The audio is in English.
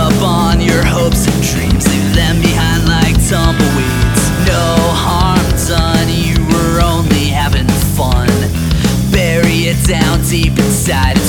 up on your hopes and dreams, leave them behind like tumbleweeds. No harm done, you were only having fun. Bury it down deep inside.